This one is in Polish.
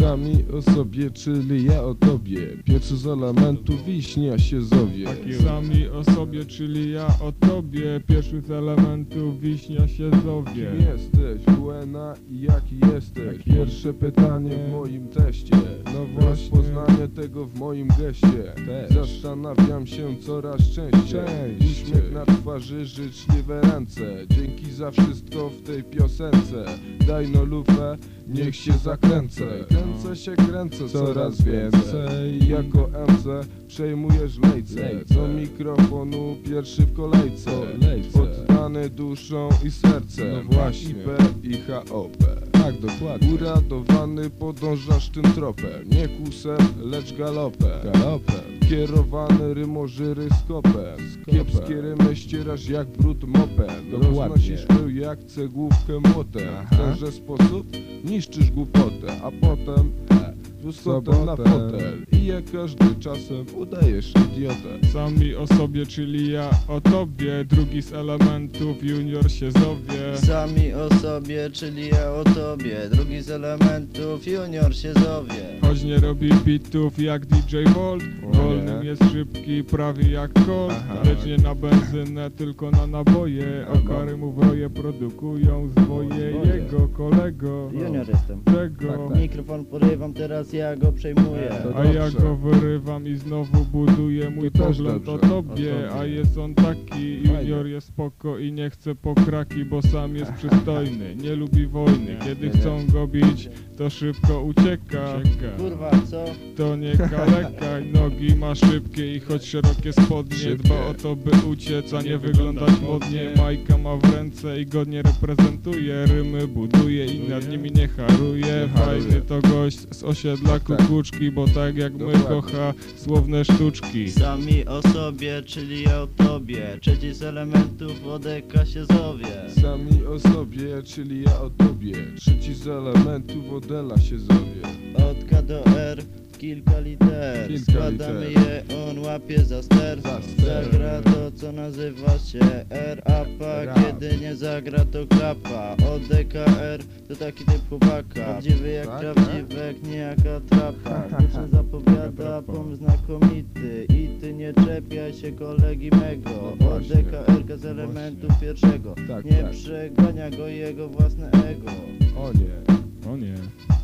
Sami o sobie, czyli ja o tobie. Pierwszy z elementów wiśnia się zowie. Sami o sobie, czyli ja o tobie. Pierwszy z elementów wiśnia się zowie. Kim jesteś, Buena i jaki jesteś? Pierwsze pytanie w moim tego w moim geście. Też. Zastanawiam się coraz częściej. Uśmiech na twarzy, życzliwe ręce. Dzięki za wszystko w tej piosence. Daj no lufę, niech się zakręcę. Kręcę się, kręcę coraz więcej. Jako MC przejmujesz lejce. Do mikrofonu pierwszy w kolejce. Lejce. Oddany duszą i sercem. No właśnie. IP i HOP Tak, dokładnie. Uradowany podążasz tym tropem. Nie kusem, lecz galopem. Galopem. Kierowany rymożyry skopem. Kiepskie rymy ścierasz jak brud mopem. Roznosisz pył jak cegłówkę młotem. W tenże sposób niszczysz głupotę A potem pustotę na fotel I jak każdy czasem udajesz idiotę Sami o sobie, czyli ja o tobie. Drugi z elementów junior się zowie. Sami o sobie, czyli ja o tobie. Drugi z elementów junior się zowie. Choć nie robi bitów jak DJ Volt Wolnym jest szybki, prawie jak Colt. Lecz nie na benzynę, tylko na naboje. Okary mu w roje produkują zwoje. Jego kolego. Junior jestem. Czego? Tak, tak. Mikrofon porywam, teraz ja go przejmuję To A ja dobrze. go wyrywam i znowu buduję mój To też pogląd o dobrze. tobie. A jest on taki, junior jest spoko i nie chce pokraki Bo sam jest przystojny, nie lubi wojny Kiedy chcą go bić, to szybko ucieka. Kurwa, co? To nie kaleka, nogi ma szybkie i choć szerokie spodnie Szybkie. Dba o to by uciec, a nie wyglądać modnie. Majka ma w ręce i godnie reprezentuje Rymy buduje i nad nimi nie haruje. Fajny to gość z osiedla Tak. Kukuczki Bo tak jak my kocha słowne sztuczki. Sami o sobie, czyli ja o tobie. Trzeci z elementów odeka się zowie. Sami o sobie, czyli ja o tobie. Trzeci z elementów Się zowie Od K do R kilka liter. Kilka Składamy liter. je, on łapie za ster. Za ster. Zagra to co nazywa się R-APA Rap. Kiedy nie zagra to klapa. Od DKR to taki typ chłopaka. Prawdziwy jak Tak, prawdziwek, nie jak atrapa. Kurczę zapowiada pomysł znakomity I ty nie czepiaj się kolegi mego. No Od. DKR z elementu pierwszego. Tak, Nie tak. przegania go jego własne ego O nie O